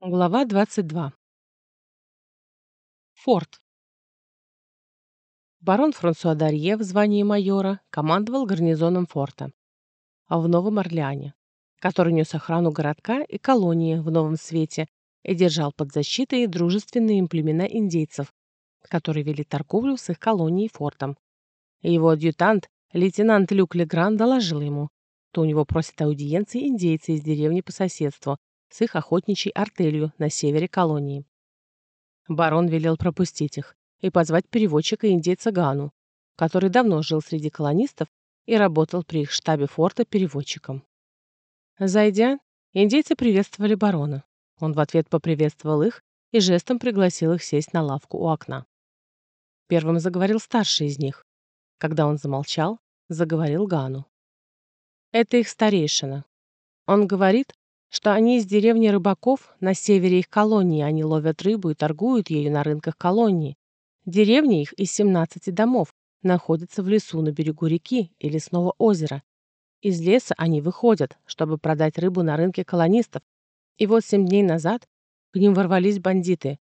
Глава 22. Форт. Барон Франсуа Дарье в звании майора командовал гарнизоном форта а в Новом Орлеане, который нес охрану городка и колонии в Новом Свете и держал под защитой дружественные им племена индейцев, которые вели торговлю с их колонией фортом. Его адъютант, лейтенант Люк Легран, доложил ему, что у него просят аудиенции индейцы из деревни по соседству, с их охотничьей артелью на севере колонии. Барон велел пропустить их и позвать переводчика индейца Гану, который давно жил среди колонистов и работал при их штабе форта переводчиком. Зайдя, индейцы приветствовали барона. Он в ответ поприветствовал их и жестом пригласил их сесть на лавку у окна. Первым заговорил старший из них. Когда он замолчал, заговорил Гану. Это их старейшина. Он говорит, что они из деревни рыбаков на севере их колонии, они ловят рыбу и торгуют ею на рынках колонии. Деревня их из 17 домов находится в лесу на берегу реки и лесного озера. Из леса они выходят, чтобы продать рыбу на рынке колонистов. И вот семь дней назад к ним ворвались бандиты.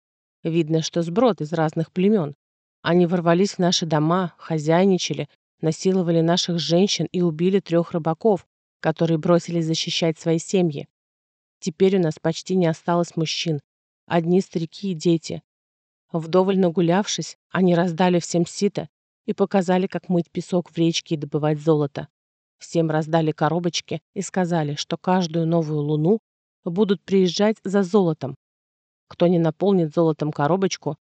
Видно, что сброд из разных племен. Они ворвались в наши дома, хозяйничали, насиловали наших женщин и убили трех рыбаков, которые бросились защищать свои семьи. Теперь у нас почти не осталось мужчин. Одни старики и дети. Вдоволь нагулявшись, они раздали всем сито и показали, как мыть песок в речке и добывать золото. Всем раздали коробочки и сказали, что каждую новую луну будут приезжать за золотом. Кто не наполнит золотом коробочку,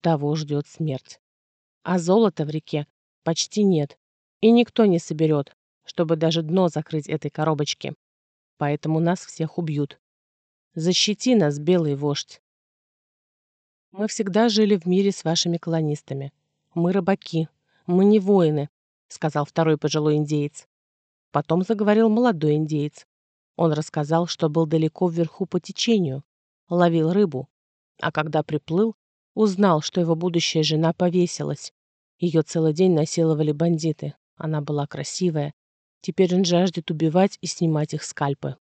того ждет смерть. А золота в реке почти нет, и никто не соберет, чтобы даже дно закрыть этой коробочки поэтому нас всех убьют. Защити нас, белый вождь. Мы всегда жили в мире с вашими колонистами. Мы рыбаки, мы не воины, сказал второй пожилой индеец. Потом заговорил молодой индеец. Он рассказал, что был далеко вверху по течению, ловил рыбу, а когда приплыл, узнал, что его будущая жена повесилась. Ее целый день насиловали бандиты. Она была красивая, Теперь он жаждет убивать и снимать их скальпы.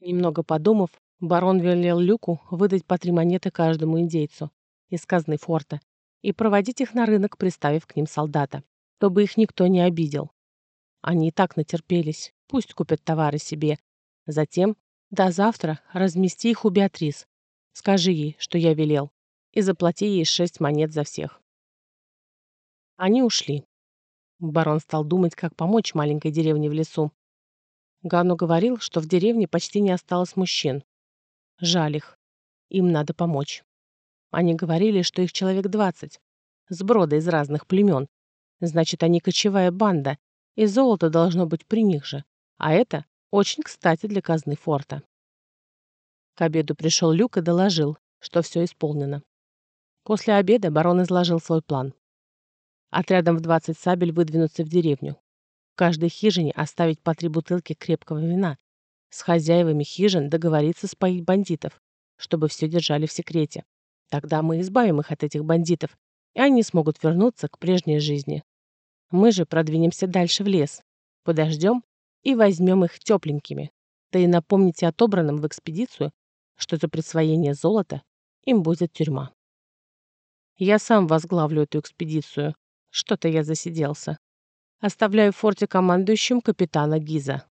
Немного подумав, барон велел Люку выдать по три монеты каждому индейцу из казны форта и проводить их на рынок, приставив к ним солдата, чтобы их никто не обидел. Они и так натерпелись, пусть купят товары себе. Затем, до завтра, размести их у Беатрис. Скажи ей, что я велел, и заплати ей шесть монет за всех. Они ушли. Барон стал думать, как помочь маленькой деревне в лесу. Гану говорил, что в деревне почти не осталось мужчин. Жаль их. Им надо помочь. Они говорили, что их человек двадцать. Сброда из разных племен. Значит, они кочевая банда, и золото должно быть при них же. А это очень кстати для казны форта. К обеду пришел Люк и доложил, что все исполнено. После обеда барон изложил свой план. Отрядом в 20 сабель выдвинуться в деревню. В каждой хижине оставить по три бутылки крепкого вина. С хозяевами хижин договориться споить бандитов, чтобы все держали в секрете. Тогда мы избавим их от этих бандитов, и они смогут вернуться к прежней жизни. Мы же продвинемся дальше в лес, подождем и возьмем их тепленькими. Да и напомните отобранным в экспедицию, что за присвоение золота им будет тюрьма. Я сам возглавлю эту экспедицию, что-то я засиделся. Оставляю в форте командующим капитана Гиза.